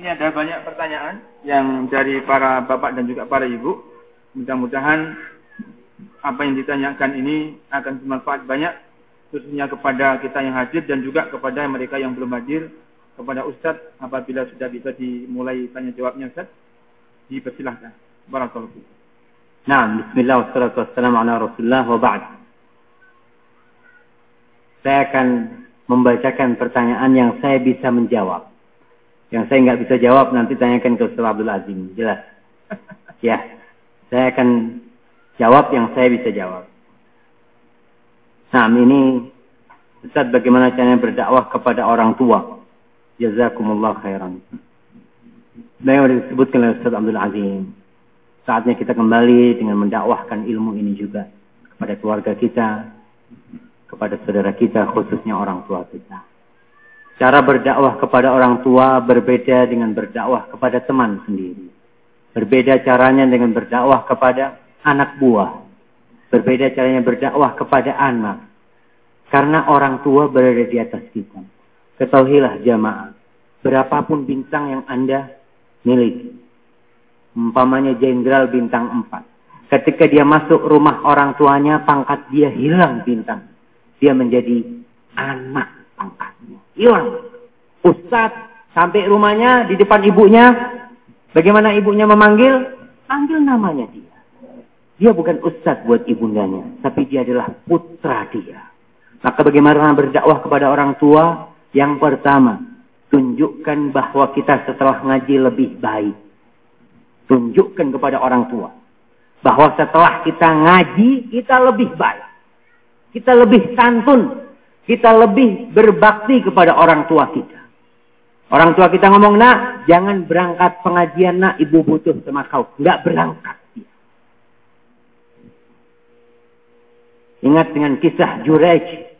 Ini ada banyak pertanyaan yang dari para bapak dan juga para ibu. Mudah-mudahan apa yang ditanyakan ini akan bermanfaat banyak khususnya kepada kita yang hadir dan juga kepada mereka yang belum hadir kepada Ustadz apabila sudah bisa dimulai tanya jawabnya Ustadz dipersilahkan. Barakallahu. Nah, bismillah wassalatu wassalamu ala Rasulullah wa ba'd. Saya akan membacakan pertanyaan yang saya bisa menjawab. Yang saya nggak bisa jawab nanti tanyakan ke Ustaz Abdul Azim. Jelas. ya. Saya akan jawab yang saya bisa jawab. Nah, ini Ustaz bagaimana caranya berdakwah kepada orang tua? Jazakumullah khairan. Yang disebutkan oleh Ustaz Abdul Azim. Saatnya kita kembali dengan mendakwahkan ilmu ini juga kepada keluarga kita, kepada saudara kita, khususnya orang tua kita. Cara berdakwah kepada orang tua berbeda dengan berdakwah kepada teman sendiri. Berbeda caranya dengan berdakwah kepada anak buah. Berbeda caranya berdakwah kepada anak. Karena orang tua berada di atas kita. Ketahuilah jamaah. Berapapun bintang yang Anda miliki. Umpamanya jenderal bintang 4. Ketika dia masuk rumah orang tuanya, pangkat dia hilang bintang. Dia menjadi anak pangkatnya hilang. Ustaz sampai rumahnya di depan ibunya. Bagaimana ibunya memanggil? Panggil namanya dia. Dia bukan ustaz buat ibundanya, tapi dia adalah putra dia. Maka bagaimana berdakwah kepada orang tua? Yang pertama, tunjukkan bahwa kita setelah ngaji lebih baik. Tunjukkan kepada orang tua. Bahwa setelah kita ngaji, kita lebih baik. Kita lebih santun kita lebih berbakti kepada orang tua kita. Orang tua kita ngomong, nak, jangan berangkat pengajian, nak, ibu butuh sama kau. Enggak berangkat. Ingat dengan kisah Jurej.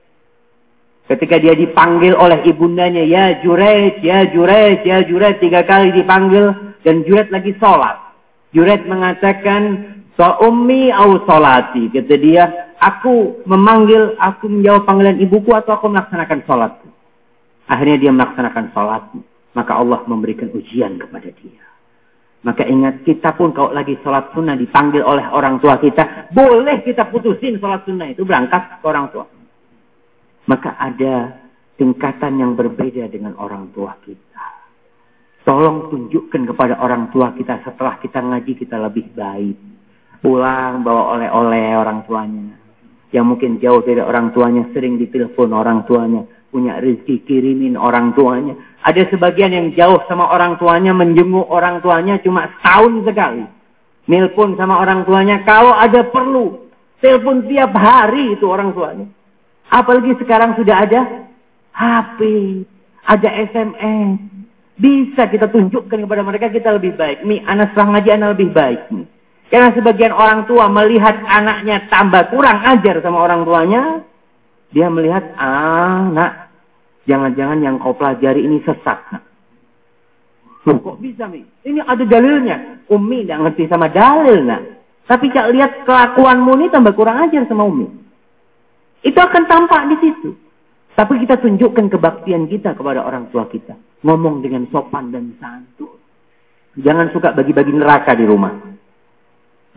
Ketika dia dipanggil oleh ibundanya, ya Jurej, ya Jurej, ya Jurej. Tiga kali dipanggil dan Jurej lagi sholat. Jurej mengatakan, So ummi au solati. Kata dia, aku memanggil, aku menjawab panggilan ibuku atau aku melaksanakan sholatku. Akhirnya dia melaksanakan sholat. Maka Allah memberikan ujian kepada dia. Maka ingat, kita pun kalau lagi sholat sunnah dipanggil oleh orang tua kita, boleh kita putusin sholat sunnah itu berangkat ke orang tua. Maka ada tingkatan yang berbeda dengan orang tua kita. Tolong tunjukkan kepada orang tua kita setelah kita ngaji kita lebih baik. Pulang bawa oleh-oleh orang tuanya yang mungkin jauh dari orang tuanya, sering ditelepon orang tuanya, punya rezeki kirimin orang tuanya. Ada sebagian yang jauh sama orang tuanya, menjenguk orang tuanya cuma setahun sekali. Nelpon sama orang tuanya, kalau ada perlu, telepon tiap hari itu orang tuanya. Apalagi sekarang sudah ada HP, ada SMS. Bisa kita tunjukkan kepada mereka kita lebih baik. Mi, anak setelah ngaji anak lebih baik. Nih. Karena sebagian orang tua melihat anaknya tambah kurang ajar sama orang tuanya. Dia melihat, ah nak, jangan-jangan yang kau pelajari ini sesat. Loh, kok bisa Mi? Ini ada dalilnya. Umi tidak ngerti sama dalil nak. Tapi cak lihat kelakuanmu ini tambah kurang ajar sama Umi. Itu akan tampak di situ. Tapi kita tunjukkan kebaktian kita kepada orang tua kita. Ngomong dengan sopan dan santun. Jangan suka bagi-bagi neraka di rumah.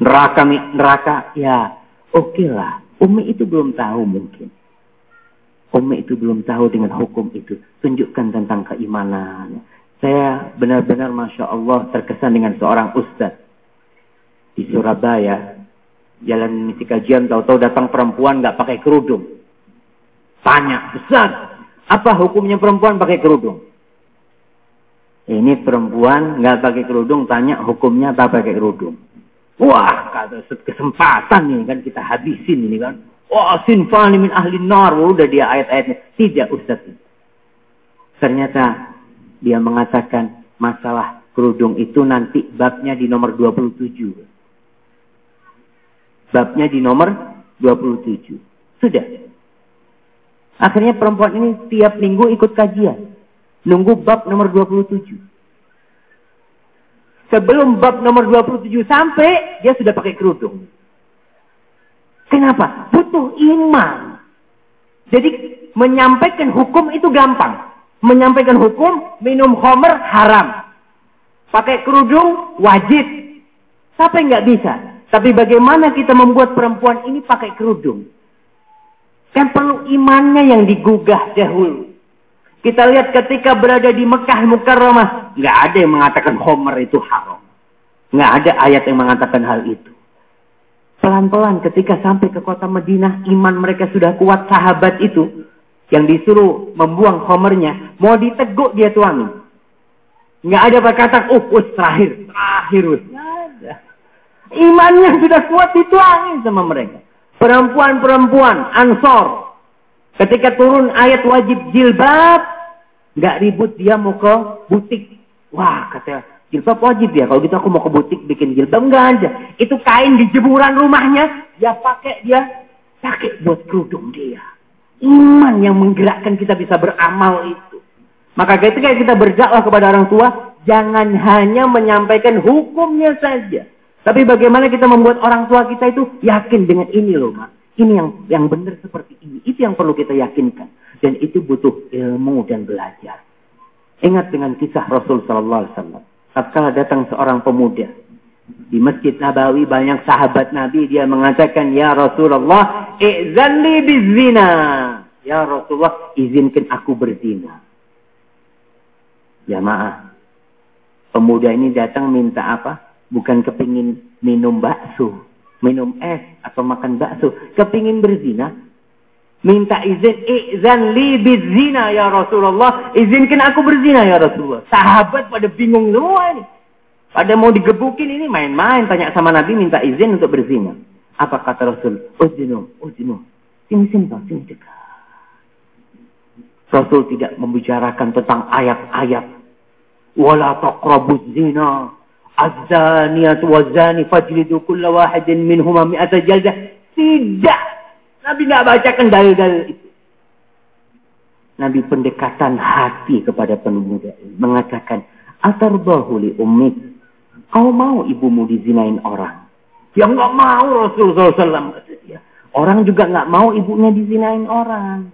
Neraka, neraka, ya oke okay lah. Umi itu belum tahu mungkin. Umi itu belum tahu dengan hukum itu. Tunjukkan tentang keimanan. Saya benar-benar Masya Allah terkesan dengan seorang ustaz. Di Surabaya. Jalan misi kajian tahu-tahu datang perempuan nggak pakai kerudung. Tanya, besar. Apa hukumnya perempuan pakai kerudung? Ini perempuan nggak pakai kerudung, tanya hukumnya apa pakai kerudung. Wah, kata kesempatan nih kan kita habisin ini kan. Wah, sinfani min ahli nar. Udah dia ayat-ayatnya. Tidak, Ustaz. Ternyata dia mengatakan masalah kerudung itu nanti babnya di nomor 27. Babnya di nomor 27. Sudah. Akhirnya perempuan ini tiap minggu ikut kajian. Nunggu bab nomor 27 sebelum bab nomor 27 sampai, dia sudah pakai kerudung. Kenapa? Butuh iman. Jadi menyampaikan hukum itu gampang. Menyampaikan hukum minum homer haram. Pakai kerudung wajib. Siapa yang nggak bisa? Tapi bagaimana kita membuat perempuan ini pakai kerudung? Kan perlu imannya yang digugah dahulu. Kita lihat ketika berada di Mekah Mukarramah, nggak ada yang mengatakan Homer itu haram. Nggak ada ayat yang mengatakan hal itu. Pelan-pelan ketika sampai ke kota Madinah, iman mereka sudah kuat sahabat itu yang disuruh membuang Homernya, mau diteguk dia tuangi. Nggak ada perkataan, oh, us, terakhir, terakhir, us. ada. Imannya sudah kuat dituangin sama mereka. Perempuan-perempuan, ansor. Ketika turun ayat wajib jilbab, nggak ribut dia mau ke butik. Wah, kata jilbab wajib ya. Kalau gitu aku mau ke butik bikin jilbab. Enggak aja. Itu kain di jemuran rumahnya. Dia pakai, dia pakai buat kerudung dia. Iman yang menggerakkan kita bisa beramal itu. Maka ketika kita berdakwah kepada orang tua, jangan hanya menyampaikan hukumnya saja. Tapi bagaimana kita membuat orang tua kita itu yakin dengan ini loh, Mak. Ini yang yang benar seperti ini. Itu yang perlu kita yakinkan. Dan itu butuh ilmu dan belajar. Ingat dengan kisah Rasul Sallallahu Alaihi Wasallam. Tatkala datang seorang pemuda di Masjid Nabawi banyak sahabat Nabi dia mengatakan ya Rasulullah izanli bizina. Ya Rasulullah izinkan aku berzina. Ya maaf pemuda ini datang minta apa? Bukan kepingin minum bakso minum es atau makan bakso kepingin berzina minta izin izan li bizina ya Rasulullah izinkan aku berzina ya Rasulullah sahabat pada bingung semua ini pada mau digebukin ini main-main. Tanya sama Nabi minta izin untuk berzina. Apa kata Rasul? Uzinu, uzinu. Sini, sini, bang, sini dekat. Rasul tidak membicarakan tentang ayat-ayat. Wala taqrabuz zina. Az-zaniyat wa zani fajlidu kulla wahidin minhuma mi'ata jaldah. Tidak. Nabi tidak bacakan dalil-dalil itu. Nabi pendekatan hati kepada pemuda mengatakan, Atarbahu li ummik Kau mau ibumu dizinain orang? Ya nggak mau Rasulullah SAW. Orang juga nggak mau ibunya dizinain orang.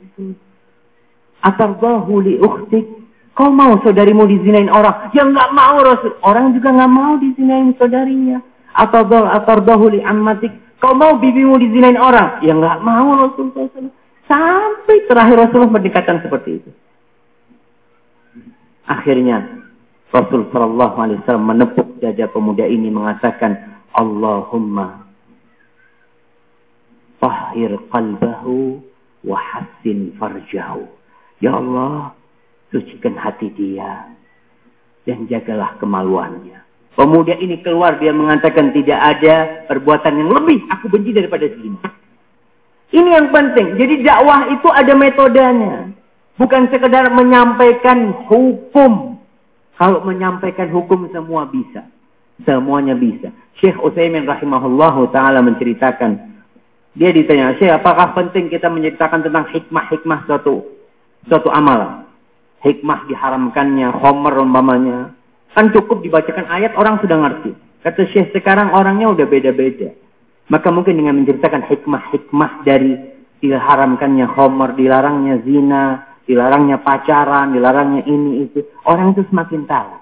Atardahu li ukhtik. Kau mau saudarimu dizinain orang? Ya nggak mau Rasul. Orang juga nggak mau dizinain saudarinya. Atardahu li ammatik. Kau mau bibimu dizinain orang? Ya nggak mau Rasulullah SAW. Sampai terakhir Rasulullah berdekatan seperti itu. Akhirnya Rasul Shallallahu Alaihi Wasallam menepuk dada pemuda ini mengatakan, Allahumma tahhir qalbahu wa hassin farjahu. Ya Allah, sucikan hati dia dan jagalah kemaluannya. Pemuda ini keluar dia mengatakan tidak ada perbuatan yang lebih aku benci daripada zina. Ini yang penting. Jadi dakwah itu ada metodenya. Bukan sekedar menyampaikan hukum kalau menyampaikan hukum semua bisa. Semuanya bisa. Syekh Utsaimin rahimahullah taala menceritakan dia ditanya, "Syekh, apakah penting kita menceritakan tentang hikmah-hikmah suatu suatu amalan? Hikmah diharamkannya, homer umpamanya. Kan cukup dibacakan ayat orang sudah ngerti. Kata Syekh, sekarang orangnya udah beda-beda. Maka mungkin dengan menceritakan hikmah-hikmah dari diharamkannya homer, dilarangnya zina, dilarangnya pacaran, dilarangnya ini itu, orang itu semakin tahu.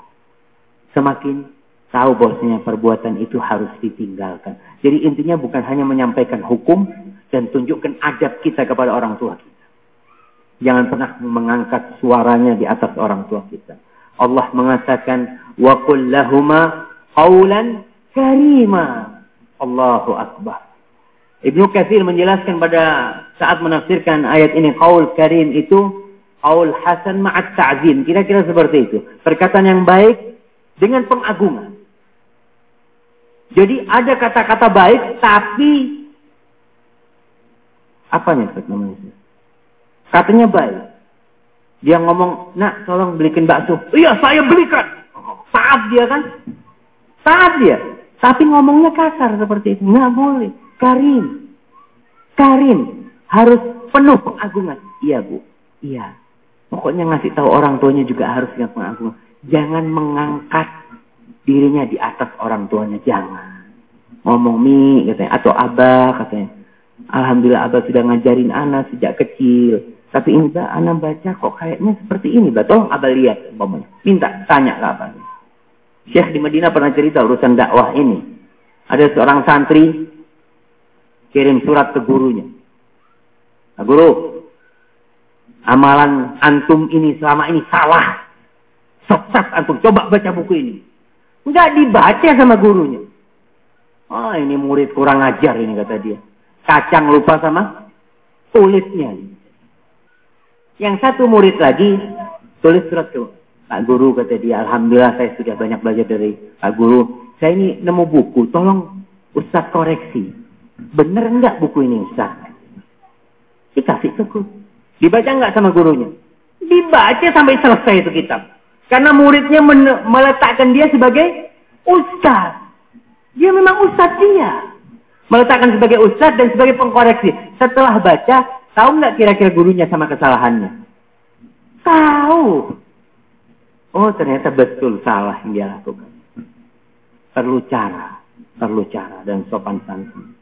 Semakin tahu bahwasanya perbuatan itu harus ditinggalkan. Jadi intinya bukan hanya menyampaikan hukum dan tunjukkan adab kita kepada orang tua kita. Jangan pernah mengangkat suaranya di atas orang tua kita. Allah mengatakan wa qul lahuma qawlan karima. Allahu akbar. Ibnu Katsir menjelaskan pada saat menafsirkan ayat ini qaul karim itu Aul hasan ma'at ta'zim. Kira-kira seperti itu. Perkataan yang baik dengan pengagungan. Jadi ada kata-kata baik tapi apa nih namanya? Katanya baik. Dia ngomong, nak tolong belikan bakso. Iya saya belikan. Taat dia kan? Taat dia. Tapi ngomongnya kasar seperti itu. Nggak boleh. Karim. Karim. Harus penuh pengagungan. Iya bu. Iya. Pokoknya ngasih tahu orang tuanya juga harus yang pengagungan. Jangan mengangkat dirinya di atas orang tuanya. Jangan. Ngomong mi katanya. Atau abah katanya. Alhamdulillah abah sudah ngajarin anak sejak kecil. Tapi ini bah, anak baca kok kayaknya seperti ini. Bah. Tolong abah lihat. Umpamanya. Minta tanya ke abah. Syekh di Madinah pernah cerita urusan dakwah ini. Ada seorang santri kirim surat ke gurunya. Nah, guru, amalan antum ini selama ini salah. Sesat antum, coba baca buku ini. Enggak dibaca sama gurunya. Oh ini murid kurang ajar ini kata dia. Kacang lupa sama kulitnya. Yang satu murid lagi tulis surat ke Pak Guru kata dia, Alhamdulillah saya sudah banyak belajar dari Pak Guru. Saya ini nemu buku, tolong Ustaz koreksi. Bener enggak buku ini Ustaz? Dikasih ke guru. Dibaca enggak sama gurunya? Dibaca sampai selesai itu kitab. Karena muridnya meletakkan dia sebagai Ustaz. Dia memang Ustaz dia. Meletakkan sebagai Ustaz dan sebagai pengkoreksi. Setelah baca, tahu nggak kira-kira gurunya sama kesalahannya? Tahu. Oh ternyata betul salah yang dia lakukan. Perlu cara, perlu cara dan sopan santun.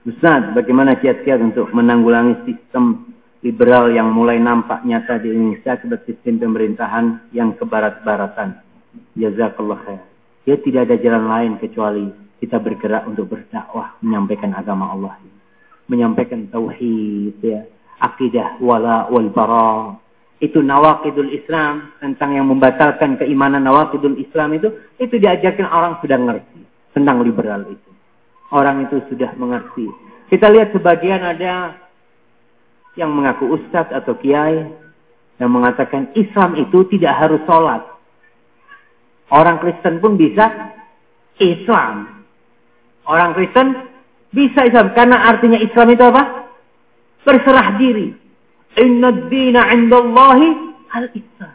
Ustaz, bagaimana kiat-kiat untuk menanggulangi sistem liberal yang mulai nampak nyata di Indonesia akibat sistem pemerintahan yang kebarat-baratan? Jazakallah khair. Ya tidak ada jalan lain kecuali kita bergerak untuk berdakwah menyampaikan agama Allah. Menyampaikan tauhid ya. Akidah wala wal bara. Itu nawakidul Islam tentang yang membatalkan keimanan nawakidul Islam itu itu diajarkan orang sudah ngerti tentang liberal itu. Orang itu sudah mengerti. Kita lihat sebagian ada yang mengaku ustadz atau kiai yang mengatakan Islam itu tidak harus sholat orang Kristen pun bisa Islam Orang Kristen bisa Islam. Karena artinya Islam itu apa? Berserah diri. Inna dina indallahi al-Islam.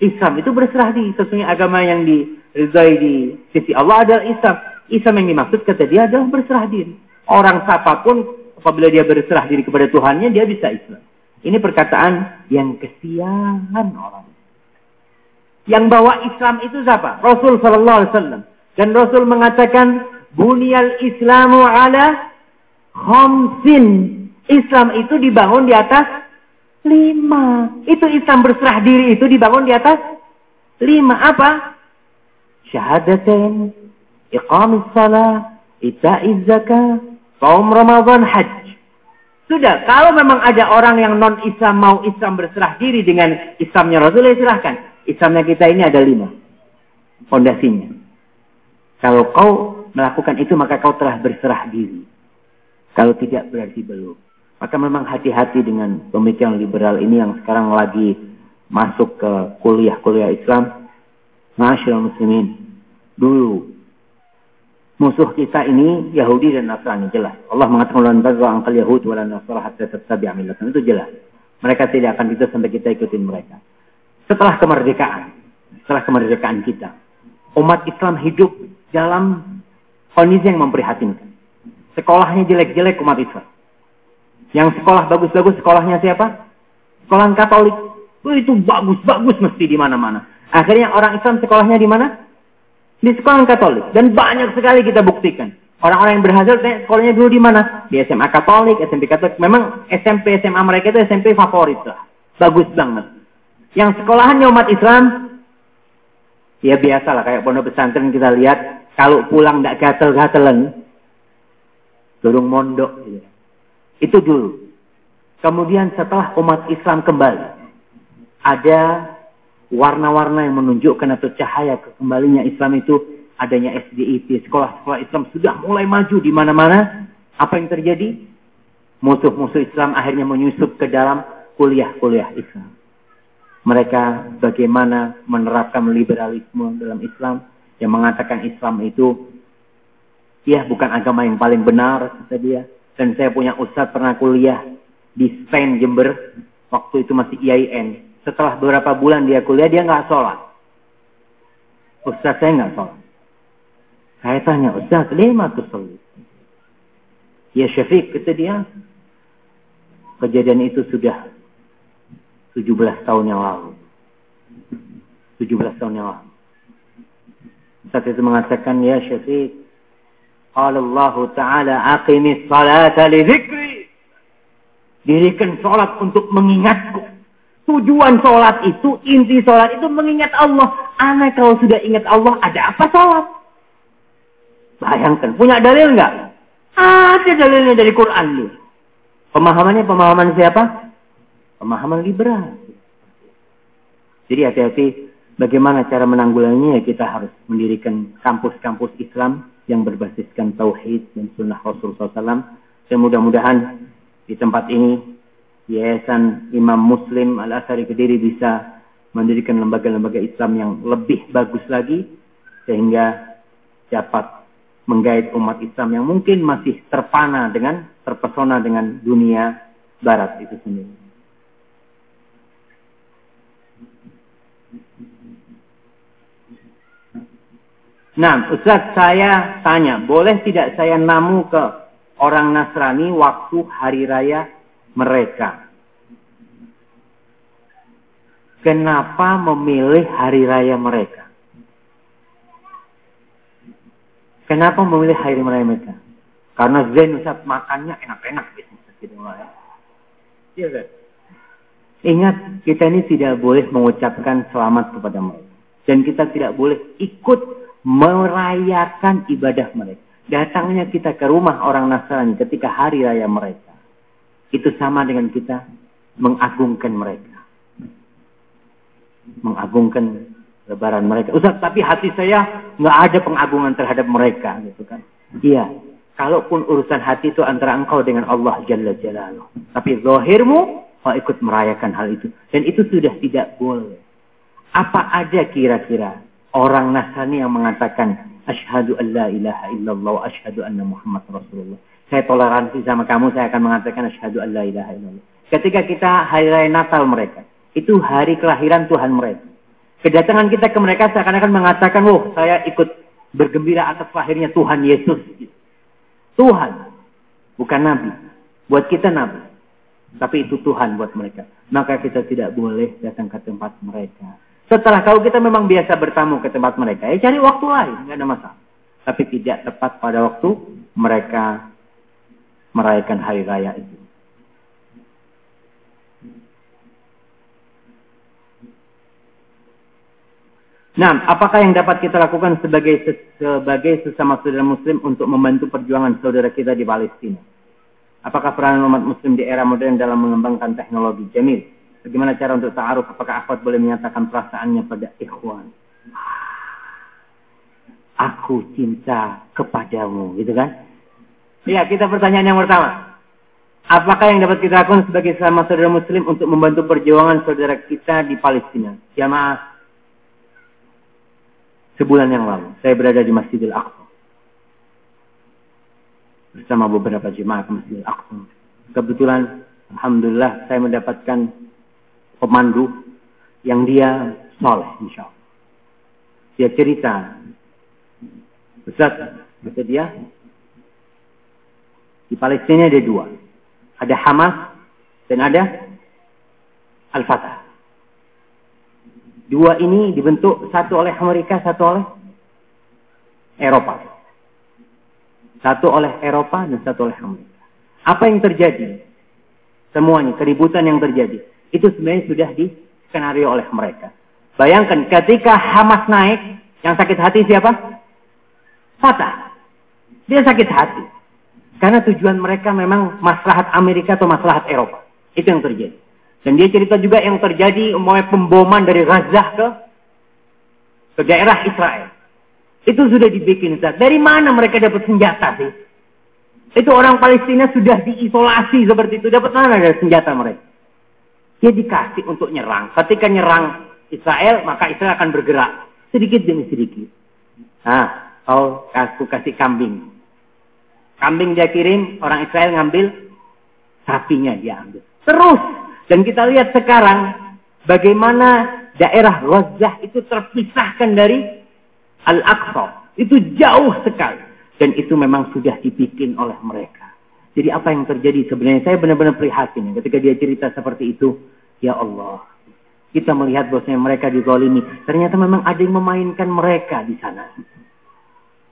Islam itu berserah diri. Sesungguhnya agama yang diridai di sisi Allah adalah Islam. Islam yang dimaksud kata dia adalah berserah diri. Orang siapa pun apabila dia berserah diri kepada Tuhannya, dia bisa Islam. Ini perkataan yang kesian orang. Yang bawa Islam itu siapa? Rasul Sallallahu Alaihi Wasallam. Dan Rasul mengatakan Bunyal Islamu ala khamsin. Islam itu dibangun di atas lima. Itu Islam berserah diri itu dibangun di atas lima. Apa? Syahadatain, iqamis salah, ita'iz zakah, saum Ramadan, hajj. Sudah, kalau memang ada orang yang non-Islam mau Islam berserah diri dengan Islamnya Rasulullah, silahkan. Islamnya kita ini ada lima. Fondasinya. Kalau kau melakukan itu maka kau telah berserah diri. Kalau tidak berarti belum. Maka memang hati-hati dengan pemikiran liberal ini yang sekarang lagi masuk ke kuliah-kuliah Islam. Masyaallah muslimin. Dulu musuh kita ini Yahudi dan Nasrani jelas. Allah mengatakan lan tazwa angkal Yahud wa Nasrani hatta tattabi'a millatahum. Itu jelas. Mereka tidak akan bisa sampai kita ikutin mereka. Setelah kemerdekaan, setelah kemerdekaan kita, umat Islam hidup dalam Kondisi yang memprihatinkan. Sekolahnya jelek-jelek umat Islam. Yang sekolah bagus-bagus sekolahnya siapa? Sekolah Katolik. Itu bagus-bagus mesti di mana-mana. Akhirnya orang Islam sekolahnya di mana? Di sekolah Katolik. Dan banyak sekali kita buktikan. Orang-orang yang berhasil sekolahnya dulu di mana? Di SMA Katolik, SMP Katolik. Memang SMP SMA mereka itu SMP favorit lah. Bagus banget. Yang sekolahannya umat Islam, ya biasa lah kayak pondok pesantren kita lihat kalau pulang tidak gatel-gatelan, dorong mondok. Gitu. Itu dulu. Kemudian setelah umat Islam kembali, ada warna-warna yang menunjukkan atau cahaya kembalinya Islam itu adanya SDIT, sekolah-sekolah Islam sudah mulai maju di mana-mana. Apa yang terjadi? Musuh-musuh Islam akhirnya menyusup ke dalam kuliah-kuliah Islam. Mereka bagaimana menerapkan liberalisme dalam Islam, yang mengatakan Islam itu ya bukan agama yang paling benar kata dia dan saya punya ustadz pernah kuliah di Spain Jember waktu itu masih IAIN setelah beberapa bulan dia kuliah dia nggak sholat. Ustadz saya nggak sholat. Saya tanya ustadz lima tuh sholat? Ya Syafiq kata dia kejadian itu sudah 17 tahun yang lalu. 17 tahun yang lalu. Saat itu mengatakan, ya Syafiq, Qala Allah Ta'ala aqimis salata li. Dirikan sholat untuk mengingatku. Tujuan sholat itu, inti sholat itu mengingat Allah. Aneh kalau sudah ingat Allah, ada apa sholat? Bayangkan, punya dalil nggak? Ada dalilnya dari Quran nih. Pemahamannya pemahaman siapa? Pemahaman liberal. Jadi hati-hati bagaimana cara menanggulanginya ya kita harus mendirikan kampus-kampus Islam yang berbasiskan tauhid dan sunnah Rasulullah SAW. Dan mudah-mudahan di tempat ini Yayasan Imam Muslim Al-Asari Kediri bisa mendirikan lembaga-lembaga Islam yang lebih bagus lagi sehingga dapat menggait umat Islam yang mungkin masih terpana dengan terpesona dengan dunia barat itu sendiri. Nah, Ustaz saya tanya, boleh tidak saya namu ke orang Nasrani waktu hari raya mereka? Kenapa memilih hari raya mereka? Kenapa memilih hari raya mereka? Karena Zain makannya enak-enak gitu. Iya kan? Ingat, kita ini tidak boleh mengucapkan selamat kepada mereka. Dan kita tidak boleh ikut merayakan ibadah mereka. Datangnya kita ke rumah orang Nasrani ketika hari raya mereka. Itu sama dengan kita mengagungkan mereka. Mengagungkan lebaran mereka. Ustaz, tapi hati saya nggak ada pengagungan terhadap mereka. gitu kan. Iya, kalaupun urusan hati itu antara engkau dengan Allah Jalla Jalaluh. Tapi zahirmu, kau ikut merayakan hal itu. Dan itu sudah tidak boleh. Apa ada kira-kira orang Nasrani yang mengatakan asyhadu an la ilaha illallah asyhadu anna Muhammad Rasulullah. Saya toleransi sama kamu, saya akan mengatakan asyhadu an la ilaha illallah. Ketika kita hari raya Natal mereka, itu hari kelahiran Tuhan mereka. Kedatangan kita ke mereka seakan-akan mengatakan, "Oh, saya ikut bergembira atas lahirnya Tuhan Yesus." Tuhan, bukan nabi. Buat kita nabi. Tapi itu Tuhan buat mereka. Maka kita tidak boleh datang ke tempat mereka setelah kalau kita memang biasa bertamu ke tempat mereka, ya cari waktu lain, nggak ada masalah. Tapi tidak tepat pada waktu mereka merayakan hari raya itu. Nah, apakah yang dapat kita lakukan sebagai sebagai sesama saudara muslim untuk membantu perjuangan saudara kita di Palestina? Apakah peranan umat muslim di era modern dalam mengembangkan teknologi? Jamil. Bagaimana cara untuk ta'aruf? Apakah akhwat boleh menyatakan perasaannya pada ikhwan? Aku cinta kepadamu, gitu kan? Ya, kita pertanyaan yang pertama. Apakah yang dapat kita lakukan sebagai sama saudara muslim untuk membantu perjuangan saudara kita di Palestina? Jamaah, sebulan yang lalu, saya berada di Masjidil Aqsa. Bersama beberapa jemaah ke Masjidil Aqsa. Kebetulan, Alhamdulillah, saya mendapatkan pemandu yang dia soleh insya Allah. Dia cerita, Ustaz, kata dia, di Palestina ada dua. Ada Hamas dan ada Al-Fatah. Dua ini dibentuk satu oleh Amerika, satu oleh Eropa. Satu oleh Eropa dan satu oleh Amerika. Apa yang terjadi? Semuanya, keributan yang terjadi itu sebenarnya sudah diskenario oleh mereka. Bayangkan ketika Hamas naik, yang sakit hati siapa? Fatah. Dia sakit hati. Karena tujuan mereka memang maslahat Amerika atau maslahat Eropa. Itu yang terjadi. Dan dia cerita juga yang terjadi mulai pemboman dari Gaza ke ke daerah Israel. Itu sudah dibikin. Dari mana mereka dapat senjata sih? Itu orang Palestina sudah diisolasi seperti itu. Dapat mana dari senjata mereka? Dia dikasih untuk nyerang. Ketika nyerang Israel, maka Israel akan bergerak. Sedikit demi sedikit. Nah, oh, aku kasih kambing. Kambing dia kirim, orang Israel ngambil, sapinya dia ambil. Terus. Dan kita lihat sekarang, bagaimana daerah Gaza itu terpisahkan dari Al-Aqsa. Itu jauh sekali. Dan itu memang sudah dibikin oleh mereka. Jadi apa yang terjadi sebenarnya saya benar-benar prihatin ketika dia cerita seperti itu. Ya Allah, kita melihat bahwasanya mereka dizalimi. Ternyata memang ada yang memainkan mereka di sana.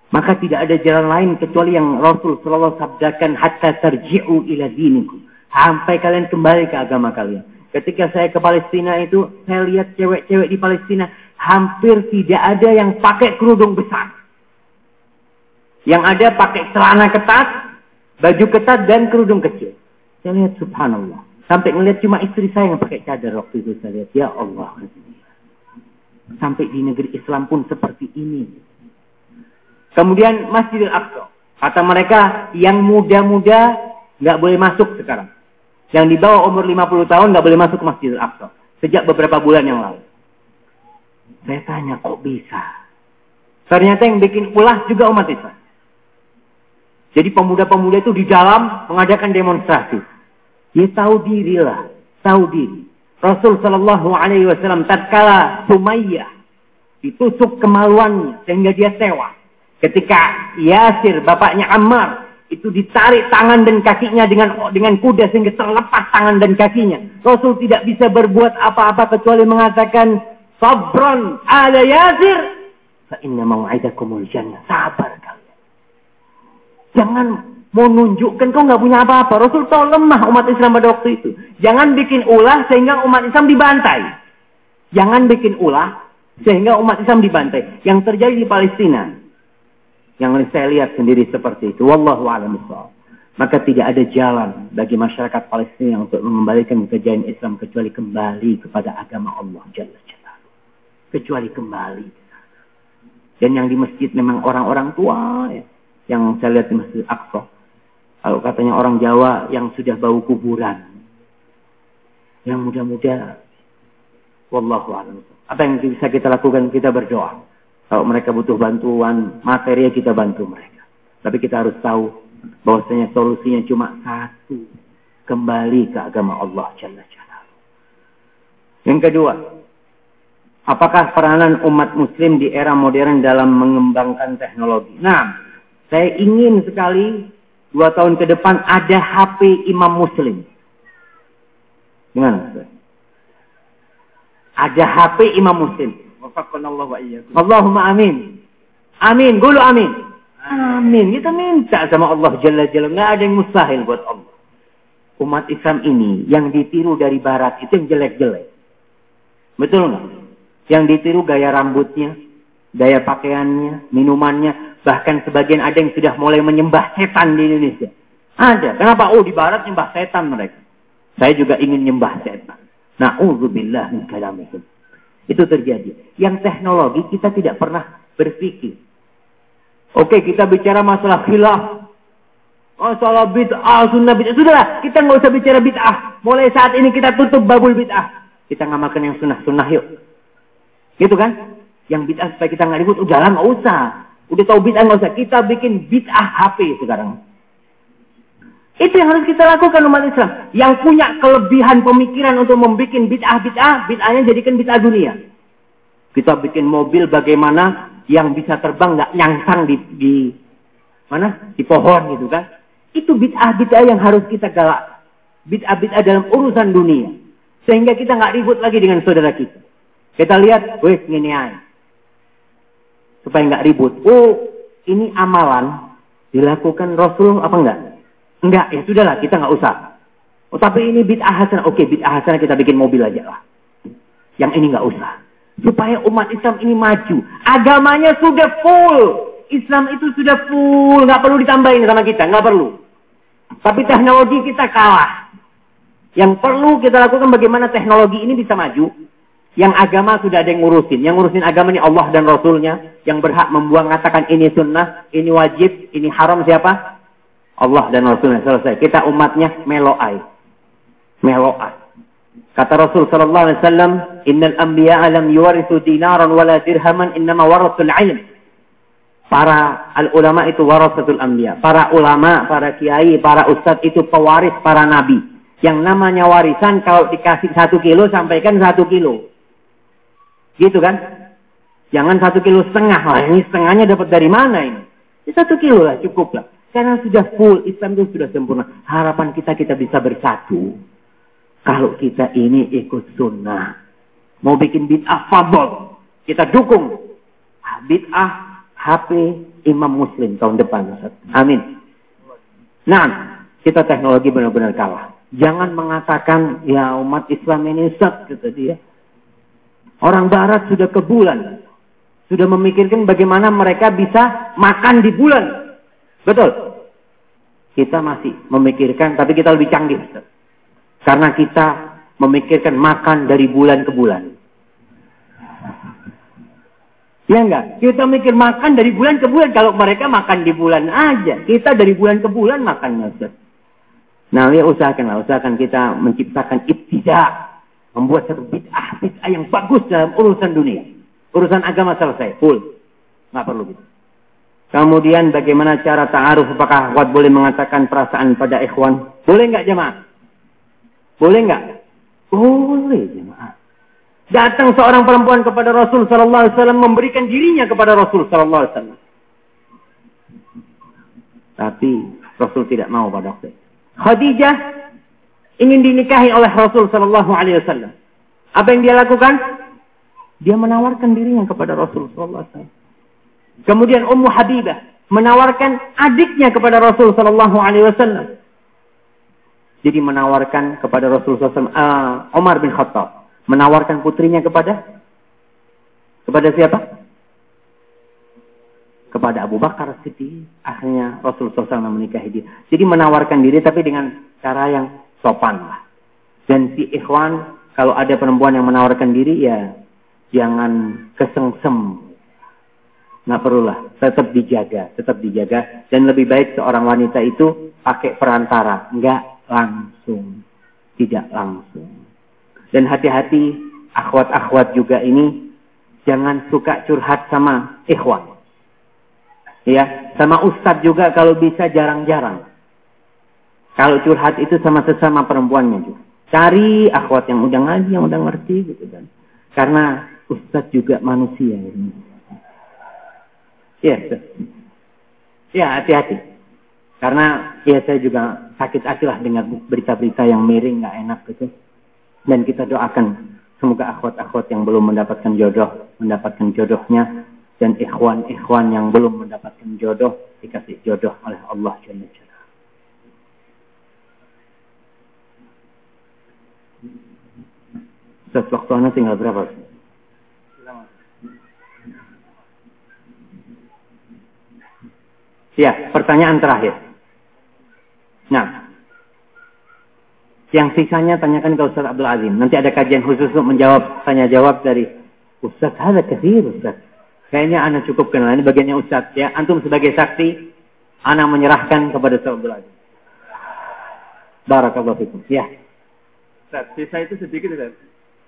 Maka tidak ada jalan lain kecuali yang Rasul Shallallahu sabdakan hatta terji'u ila dinikum. Sampai kalian kembali ke agama kalian. Ketika saya ke Palestina itu, saya lihat cewek-cewek di Palestina hampir tidak ada yang pakai kerudung besar. Yang ada pakai celana ketat, baju ketat dan kerudung kecil. Saya lihat subhanallah. Sampai ngelihat cuma istri saya yang pakai cadar waktu itu saya lihat. Ya Allah. Sampai di negeri Islam pun seperti ini. Kemudian Masjidil Aqsa. Kata mereka yang muda-muda nggak boleh masuk sekarang. Yang di bawah umur 50 tahun nggak boleh masuk ke Masjidil Aqsa. Sejak beberapa bulan yang lalu. Saya tanya kok bisa? Ternyata yang bikin ulah juga umat Islam. Jadi pemuda-pemuda itu di dalam mengadakan demonstrasi. Dia tahu diri lah, tahu diri. Rasul Shallallahu Alaihi Wasallam tatkala Sumayyah ditusuk kemaluannya sehingga dia tewas. Ketika Yasir, bapaknya Ammar, itu ditarik tangan dan kakinya dengan dengan kuda sehingga terlepas tangan dan kakinya. Rasul tidak bisa berbuat apa-apa kecuali mengatakan sabran ala Yasir. Fa inna mau'idakumul jannah. Sabar kalian. Jangan mau nunjukkan kau nggak punya apa-apa. Rasul tahu lemah umat Islam pada waktu itu. Jangan bikin ulah sehingga umat Islam dibantai. Jangan bikin ulah sehingga umat Islam dibantai. Yang terjadi di Palestina yang saya lihat sendiri seperti itu. Wallahu a'lam Maka tidak ada jalan bagi masyarakat Palestina untuk mengembalikan kejayaan Islam kecuali kembali kepada agama Allah Jalla Jalla. Kecuali kembali. Dan yang di masjid memang orang-orang tua ya. Yang saya lihat di Masjid Aqsa. Kalau katanya orang Jawa yang sudah bau kuburan. Yang muda-muda. Wallahu a'lam Apa yang bisa kita lakukan? Kita berdoa. Kalau mereka butuh bantuan materi, kita bantu mereka. Tapi kita harus tahu bahwasanya solusinya cuma satu. Kembali ke agama Allah Jalla Jalla. Yang kedua, apakah peranan umat muslim di era modern dalam mengembangkan teknologi? Nah, saya ingin sekali dua tahun ke depan ada HP imam muslim. Gimana? Ada HP imam muslim. Wafaqqanallah wa iyyakum. Allahumma amin. Amin, gulu amin. Amin. Kita minta sama Allah Jalla Jalla. Nggak ada yang mustahil buat Allah. Umat Islam ini yang ditiru dari barat itu yang jelek-jelek. Betul nggak? Yang ditiru gaya rambutnya, gaya pakaiannya, minumannya, bahkan sebagian ada yang sudah mulai menyembah setan di Indonesia. Ada. Kenapa? Oh, di barat nyembah setan mereka. Saya juga ingin nyembah setan. Na'udzubillah min kalamihim. Itu terjadi. Yang teknologi kita tidak pernah berpikir. Oke, kita bicara masalah khilaf. Masalah bid'ah, sunnah bid'ah. Sudahlah, kita nggak usah bicara bid'ah. Mulai saat ini kita tutup babul bid'ah. Kita ngamalkan yang sunnah-sunnah yuk. Gitu kan? Yang bid'ah supaya kita nggak ribut. Udah lah, nggak usah. Udah tahu bid'ah nggak usah. Kita bikin bid'ah HP sekarang. Itu yang harus kita lakukan umat Islam. Yang punya kelebihan pemikiran untuk membuat bid'ah-bid'ah, bid'ahnya jadikan bid'ah dunia. Kita bikin mobil bagaimana yang bisa terbang nggak nyangsang di, di mana di pohon gitu kan? Itu bid'ah-bid'ah yang harus kita galak. Bid'ah-bid'ah dalam urusan dunia. Sehingga kita nggak ribut lagi dengan saudara kita. Kita lihat, wih ini aja. Supaya nggak ribut. Oh, ini amalan dilakukan Rasul apa enggak? Enggak, ya sudahlah, kita nggak usah. Oh, tapi ini bid'ah hasanah. Oke, bid'ah hasanah kita bikin mobil aja lah. Yang ini nggak usah. Supaya umat Islam ini maju. Agamanya sudah full. Islam itu sudah full. Nggak perlu ditambahin sama kita. Nggak perlu. Tapi teknologi kita kalah. Yang perlu kita lakukan bagaimana teknologi ini bisa maju. Yang agama sudah ada yang ngurusin. Yang ngurusin agama ini Allah dan Rasulnya. Yang berhak membuang mengatakan ini sunnah, ini wajib, ini haram siapa? Allah dan Rasulnya selesai. Kita umatnya meloai. Meloai. Kata Rasul sallallahu alaihi wasallam, "Innal anbiya'a lam yuwarithu dinaran wala dirhaman, innama warathul ilm." Para al ulama itu warasatul anbiya. Para ulama, para kiai, para ustadz itu pewaris para nabi. Yang namanya warisan kalau dikasih satu kilo sampaikan satu kilo. Gitu kan? Jangan satu kilo setengah. Wah, ini setengahnya dapat dari mana ini? Ini satu kilo lah, cukup lah. Karena sudah full, Islam itu sudah sempurna. Harapan kita kita bisa bersatu. Kalau kita ini ikut sunnah. Mau bikin bid'ah fabel. Kita dukung. Bid'ah, HP, imam muslim tahun depan. Amin. Nah, kita teknologi benar-benar kalah. Jangan mengatakan, ya umat Islam ini Ustaz, kata dia. Orang barat sudah ke bulan. Sudah memikirkan bagaimana mereka bisa makan di bulan. Betul. Kita masih memikirkan, tapi kita lebih canggih. Ustaz. Karena kita memikirkan makan dari bulan ke bulan. Ya enggak? Kita mikir makan dari bulan ke bulan. Kalau mereka makan di bulan aja. Kita dari bulan ke bulan makannya. Ustaz. Nah, ya usahakanlah. Usahakan kita menciptakan ibtidak. Membuat satu bid'ah. Bid'ah yang bagus dalam urusan dunia. Urusan agama selesai. Full. Nggak perlu gitu. Kemudian bagaimana cara ta'aruf apakah kuat boleh mengatakan perasaan pada ikhwan? Boleh nggak jemaah? Boleh nggak? Boleh jemaah. Datang seorang perempuan kepada Rasul Sallallahu Alaihi Wasallam memberikan dirinya kepada Rasul Sallallahu Alaihi Wasallam. Tapi Rasul tidak mau pada waktu. Khadijah ingin dinikahi oleh Rasul Sallallahu Alaihi Wasallam. Apa yang dia lakukan? Dia menawarkan dirinya kepada Rasul Sallallahu Alaihi Wasallam. Kemudian Ummu Habibah menawarkan adiknya kepada Rasul Sallallahu Alaihi Wasallam. Jadi menawarkan kepada Rasul SAW, uh, Umar bin Khattab menawarkan putrinya kepada kepada siapa? Kepada Abu Bakar Siddiq. Akhirnya Rasulullah SAW menikahi dia. Jadi menawarkan diri tapi dengan cara yang sopan lah. Dan si ikhwan kalau ada perempuan yang menawarkan diri ya jangan kesengsem. Nggak perlulah, tetap dijaga, tetap dijaga. Dan lebih baik seorang wanita itu pakai perantara, nggak langsung, tidak langsung. Dan hati-hati akhwat-akhwat juga ini jangan suka curhat sama ikhwan. Ya, sama ustadz juga kalau bisa jarang-jarang. Kalau curhat itu sama sesama perempuannya juga. Cari akhwat yang udah ngaji, yang udah ngerti gitu kan. Karena ustadz juga manusia. Ya, ya hati-hati. Karena ya saya juga sakit hati lah dengar berita-berita yang miring, nggak enak gitu. Dan kita doakan semoga akhwat-akhwat yang belum mendapatkan jodoh, mendapatkan jodohnya. Dan ikhwan-ikhwan yang belum mendapatkan jodoh, dikasih jodoh oleh Allah Jalla Jalla. Ustaz, waktu tinggal berapa? Ya, pertanyaan terakhir. Nah, yang sisanya tanyakan ke Ustaz Abdul Azim. Nanti ada kajian khusus untuk menjawab tanya jawab dari Ustaz. Ada kathir Ustaz. Kayaknya anak cukup kenal. Ini bagiannya Ustaz ya. Antum sebagai saksi, anak menyerahkan kepada Ustaz Abdul Azim. Barakallahu fikum. Ya. Ustaz, sisa itu sedikit Ustaz.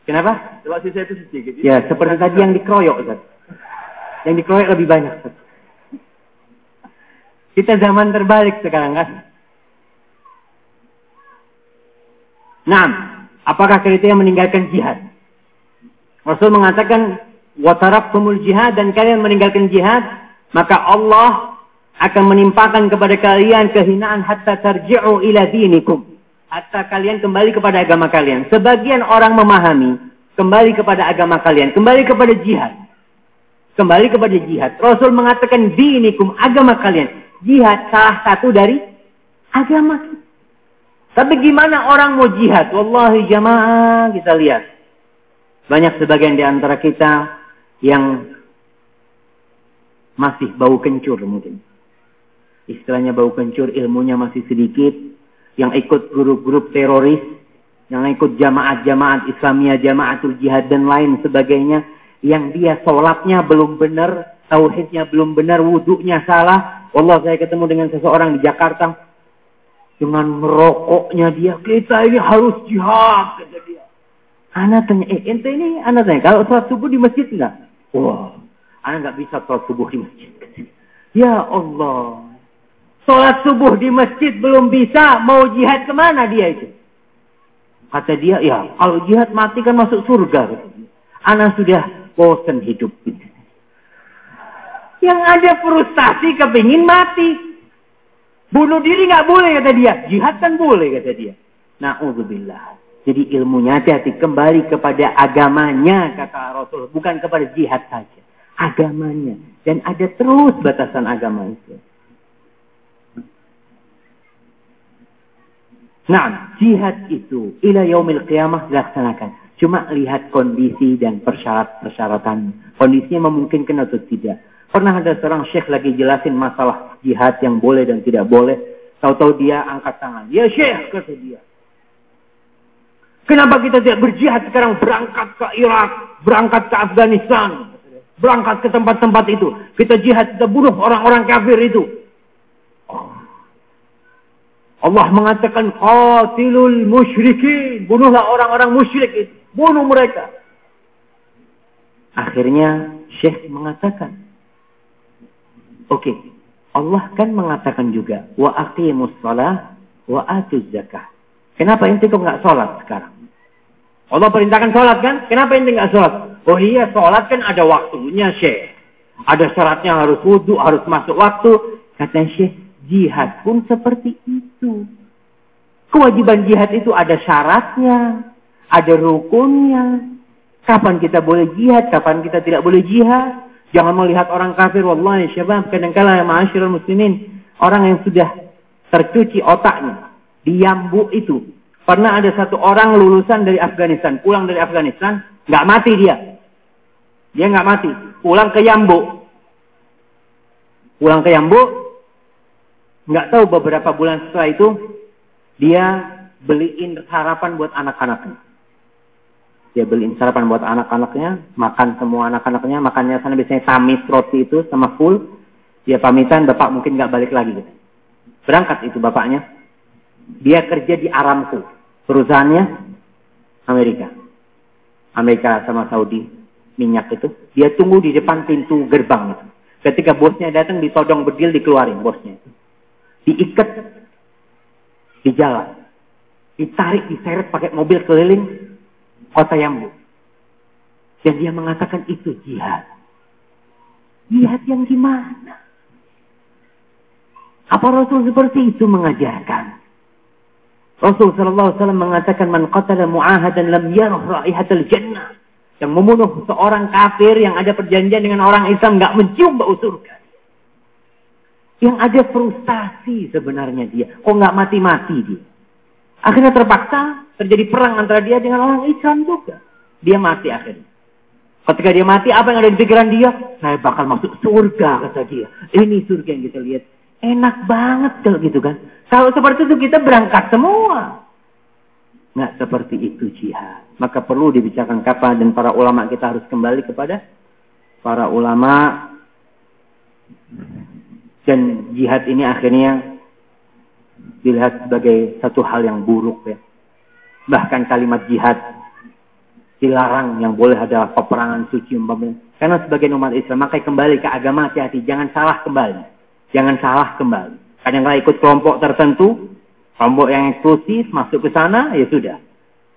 Kenapa? Coba sisa itu sedikit. Ya, seperti tadi yang dikeroyok Ustaz. Yang dikeroyok lebih banyak Ustaz. Kita zaman terbalik sekarang kan. Nah, apakah kriteria meninggalkan jihad? Rasul mengatakan, "Wataraktumul jihad" dan kalian meninggalkan jihad, maka Allah akan menimpakan kepada kalian kehinaan hatta tarji'u ila dinikum. Hatta kalian kembali kepada agama kalian. Sebagian orang memahami kembali kepada agama kalian, kembali kepada jihad. Kembali kepada jihad. Rasul mengatakan dinikum, agama kalian. Jihad salah satu dari agama kita. Tapi gimana orang mau jihad? Wallahi jamaah kita lihat. Banyak sebagian di antara kita yang masih bau kencur mungkin. Istilahnya bau kencur, ilmunya masih sedikit. Yang ikut grup-grup teroris, yang ikut jamaat-jamaat Islamiyah, jamaatul jihad dan lain sebagainya. Yang dia sholatnya belum benar, tauhidnya belum benar, wudhunya salah. Allah saya ketemu dengan seseorang di Jakarta, dengan merokoknya dia, kita ini harus jihad, kata dia. Anak tanya, eh ente ini, anak tanya, kalau sholat subuh di masjid enggak? Wah, anak enggak bisa sholat subuh di masjid. Ya Allah. Sholat subuh di masjid belum bisa, mau jihad ke mana dia itu? Kata dia, ya kalau jihad mati kan masuk surga. Anak sudah bosan hidup. Yang ada frustasi kepingin mati. Bunuh diri nggak boleh kata dia. Jihad kan boleh kata dia. Na'udzubillah. Jadi ilmunya hati-hati kembali kepada agamanya kata Rasul. Bukan kepada jihad saja. agamanya. Dan ada terus batasan agama itu. Nah, jihad itu ila yaumil qiyamah dilaksanakan. Cuma lihat kondisi dan persyarat-persyaratan. Kondisinya memungkinkan atau tidak. Pernah ada seorang syekh lagi jelasin masalah jihad yang boleh dan tidak boleh. Tahu-tahu dia angkat tangan. Ya syekh, kata dia. Kenapa kita tidak berjihad sekarang berangkat ke Irak, berangkat ke Afghanistan, berangkat ke tempat-tempat itu. Kita jihad, kita bunuh orang-orang kafir itu. Allah mengatakan qatilul musyrikin. Bunuhlah orang-orang musyrik itu. Bunuh mereka. Akhirnya Syekh mengatakan. Oke. Okay, Allah kan mengatakan juga. Wa aqimus salah wa atuz zakah. Kenapa inti kok nggak sholat sekarang? Allah perintahkan sholat kan? Kenapa inti nggak sholat? Oh iya sholat kan ada waktunya Syekh. Ada syaratnya harus wudhu, harus masuk waktu. Kata Syekh, Jihad pun seperti itu. Kewajiban jihad itu ada syaratnya, ada rukunnya. Kapan kita boleh jihad, kapan kita tidak boleh jihad. Jangan melihat orang kafir, wallahi syabab, kadang-kala ma'asyiral muslimin, orang yang sudah tercuci otaknya, diambuk itu. Pernah ada satu orang lulusan dari Afghanistan, pulang dari Afghanistan, nggak mati dia. Dia nggak mati, pulang ke Yambuk. Pulang ke Yambuk, Nggak tahu beberapa bulan setelah itu, dia beliin sarapan buat anak-anaknya. Dia beliin sarapan buat anak-anaknya, makan semua anak-anaknya, makannya sana biasanya tamis roti itu sama full. Dia pamitan, bapak mungkin nggak balik lagi. Gitu. Berangkat itu bapaknya. Dia kerja di Aramco, perusahaannya Amerika. Amerika sama Saudi minyak itu. Dia tunggu di depan pintu gerbang itu. Ketika bosnya datang ditodong bedil dikeluarin bosnya diikat di jalan, ditarik, diseret pakai mobil keliling kota Yambu. Dan dia mengatakan itu jihad. Jihad yang gimana? Apa Rasul seperti itu mengajarkan? Rasul sallallahu alaihi wasallam mengatakan man qatala mu'ahadan lam yarah raihatal jannah. Yang membunuh seorang kafir yang ada perjanjian dengan orang Islam nggak mencium bau surga. Yang ada frustasi sebenarnya dia. Kok nggak mati-mati dia. Akhirnya terpaksa terjadi perang antara dia dengan orang Islam juga. Dia mati akhirnya. Ketika dia mati, apa yang ada di pikiran dia? Saya bakal masuk surga, kata dia. Ini surga yang kita lihat. Enak banget kalau gitu kan. Kalau seperti itu kita berangkat semua. Nggak seperti itu jihad. Maka perlu dibicarakan kapan dan para ulama kita harus kembali kepada para ulama dan jihad ini akhirnya dilihat sebagai satu hal yang buruk ya. Bahkan kalimat jihad dilarang yang boleh ada peperangan suci umpamanya. Karena sebagai umat Islam maka kembali ke agama hati-hati, jangan salah kembali. Jangan salah kembali. Kadang kadang ikut kelompok tertentu, kelompok yang eksklusif masuk ke sana, ya sudah.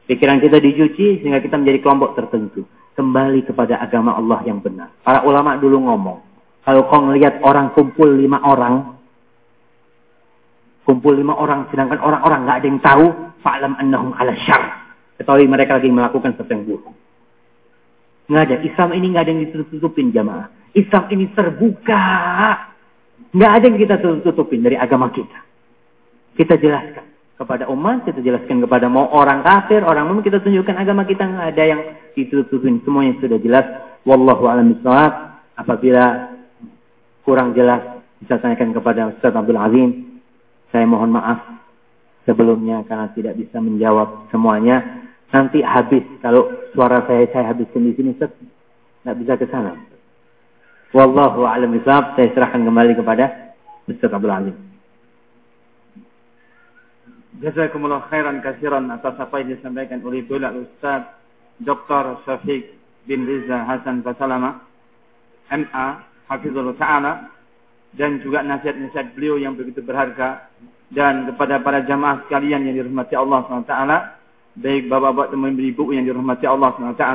Pikiran kita dicuci sehingga kita menjadi kelompok tertentu. Kembali kepada agama Allah yang benar. Para ulama dulu ngomong, kalau kau melihat orang kumpul lima orang, kumpul lima orang, sedangkan orang-orang nggak ada yang tahu, fa'lam annahum ala syar. Ketahui mereka lagi melakukan sesuatu yang buruk. Nggak ada. Islam ini nggak ada yang ditutupin jamaah. Islam ini terbuka. Nggak ada yang kita tutupin dari agama kita. Kita jelaskan kepada umat, kita jelaskan kepada mau orang kafir, orang mukmin kita tunjukkan agama kita nggak ada yang ditutupin. Semuanya sudah jelas. Wallahu a'lam. Apabila kurang jelas bisa tanyakan kepada Ustaz Abdul Azim. Saya mohon maaf sebelumnya karena tidak bisa menjawab semuanya. Nanti habis kalau suara saya saya habiskan di sini Ustaz nggak bisa ke sana. Wallahu a'lam bishawab. Saya serahkan kembali kepada Ustaz Abdul Azim. Jazakumullah khairan kasiran atas apa yang disampaikan oleh Bula Ustaz Dr. Syafiq bin Riza Hasan Basalama MA hafizullah ta'ala dan juga nasihat-nasihat beliau yang begitu berharga. Dan kepada para jamaah sekalian yang dirahmati Allah SWT baik bapak-bapak dan ibu yang dirahmati Allah SWT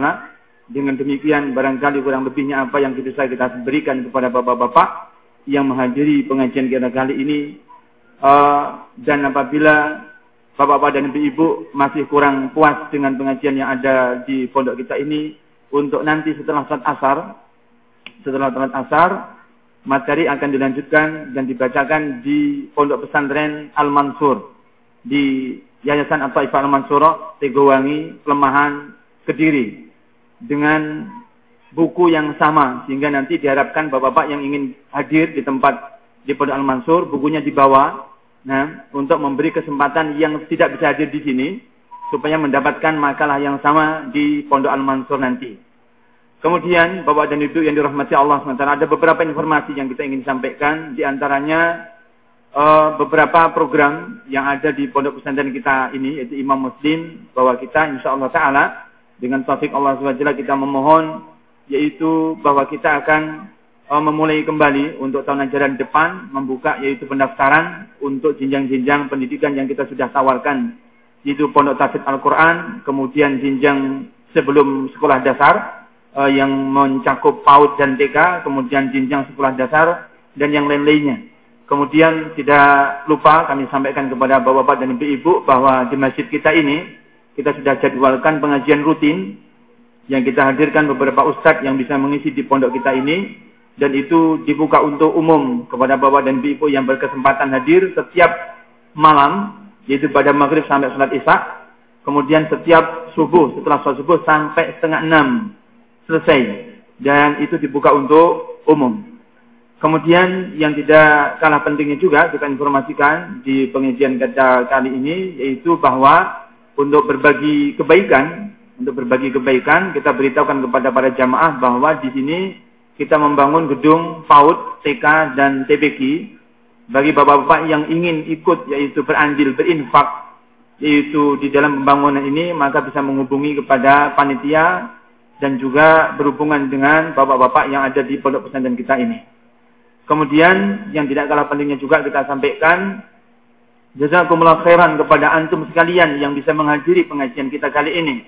dengan demikian barangkali kurang lebihnya apa yang kita saya kita berikan kepada bapak-bapak yang menghadiri pengajian kita kali ini uh, dan apabila bapak-bapak dan ibu-ibu masih kurang puas dengan pengajian yang ada di pondok kita ini untuk nanti setelah saat asar setelah salat asar materi akan dilanjutkan dan dibacakan di Pondok Pesantren Al-Mansur di Yayasan atau Ifah Al-Mansur Tegowangi, Pelemahan, Kediri dengan buku yang sama sehingga nanti diharapkan bapak-bapak yang ingin hadir di tempat di Pondok Al-Mansur bukunya dibawa nah untuk memberi kesempatan yang tidak bisa hadir di sini supaya mendapatkan makalah yang sama di Pondok Al-Mansur nanti. Kemudian Bapak dan Ibu yang dirahmati Allah SWT ada beberapa informasi yang kita ingin sampaikan. Di antaranya uh, beberapa program yang ada di pondok pesantren kita ini yaitu Imam Muslim bahwa kita insya Allah Taala dengan taufik Allah SWT kita memohon yaitu bahwa kita akan uh, memulai kembali untuk tahun ajaran depan membuka yaitu pendaftaran untuk jenjang-jenjang pendidikan yang kita sudah tawarkan yaitu pondok tafsir Al-Quran kemudian jenjang sebelum sekolah dasar uh, yang mencakup PAUD dan TK, kemudian jenjang sekolah dasar dan yang lain-lainnya. Kemudian tidak lupa kami sampaikan kepada bapak-bapak dan ibu-ibu bahwa di masjid kita ini kita sudah jadwalkan pengajian rutin yang kita hadirkan beberapa ustadz yang bisa mengisi di pondok kita ini dan itu dibuka untuk umum kepada bapak dan ibu yang berkesempatan hadir setiap malam yaitu pada maghrib sampai sholat isya kemudian setiap subuh setelah subuh sampai setengah enam selesai dan itu dibuka untuk umum. Kemudian yang tidak kalah pentingnya juga kita informasikan di pengajian kita kali ini yaitu bahwa untuk berbagi kebaikan, untuk berbagi kebaikan kita beritahukan kepada para jamaah bahwa di sini kita membangun gedung PAUD, TK dan TPQ bagi bapak-bapak yang ingin ikut yaitu berandil berinfak yaitu di dalam pembangunan ini maka bisa menghubungi kepada panitia dan juga berhubungan dengan bapak-bapak yang ada di pondok pesantren kita ini. Kemudian yang tidak kalah pentingnya juga kita sampaikan jazakumullah khairan kepada antum sekalian yang bisa menghadiri pengajian kita kali ini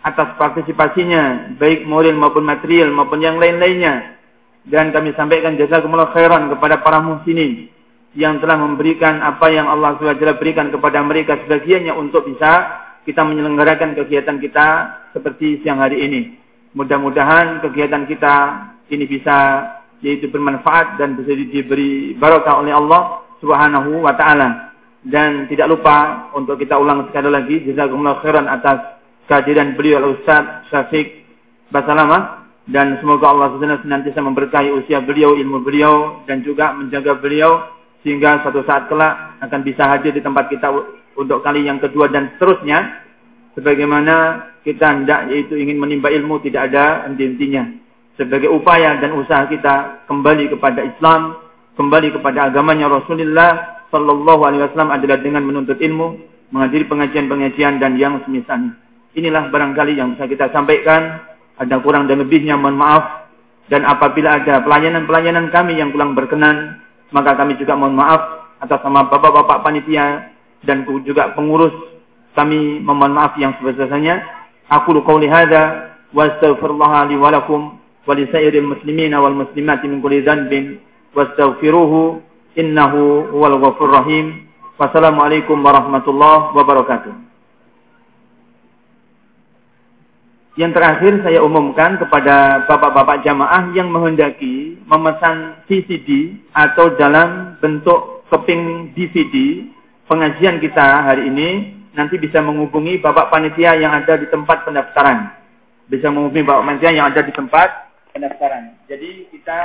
atas partisipasinya baik moral maupun material maupun yang lain-lainnya dan kami sampaikan jazakumullah khairan kepada para muhsinin yang telah memberikan apa yang Allah SWT berikan kepada mereka sebagiannya untuk bisa kita menyelenggarakan kegiatan kita seperti siang hari ini. Mudah-mudahan kegiatan kita ini bisa yaitu bermanfaat dan bisa diberi barokah oleh Allah Subhanahu wa taala. Dan tidak lupa untuk kita ulang sekali lagi jazakumullah khairan atas kehadiran beliau Ustaz Syafiq Basalamah dan semoga Allah senantiasa memberkahi usia beliau, ilmu beliau dan juga menjaga beliau sehingga suatu saat kelak akan bisa hadir di tempat kita untuk kali yang kedua dan seterusnya sebagaimana kita hendak yaitu ingin menimba ilmu tidak ada henti-hentinya. Sebagai upaya dan usaha kita kembali kepada Islam kembali kepada agamanya Rasulullah sallallahu alaihi wasallam adalah dengan menuntut ilmu menghadiri pengajian-pengajian dan yang semisalnya. Inilah barangkali yang bisa kita sampaikan. Ada kurang dan lebihnya mohon maaf. Dan apabila ada pelayanan-pelayanan kami yang kurang berkenan maka kami juga mohon maaf atas nama bapak-bapak panitia dan juga pengurus kami memohon maaf yang sebesar-besarnya. Aku qauli hadza wa astaghfirullah li wa wa li sairil muslimina wal muslimati min kulli dhanbin wastaghfiruhu innahu huwal ghafurur rahim. Wassalamualaikum warahmatullahi wabarakatuh. Yang terakhir saya umumkan kepada bapak-bapak jamaah yang menghendaki memesan VCD atau dalam bentuk keping DVD pengajian kita hari ini nanti bisa menghubungi Bapak Panitia yang ada di tempat pendaftaran. Bisa menghubungi Bapak Panitia yang ada di tempat pendaftaran. Jadi kita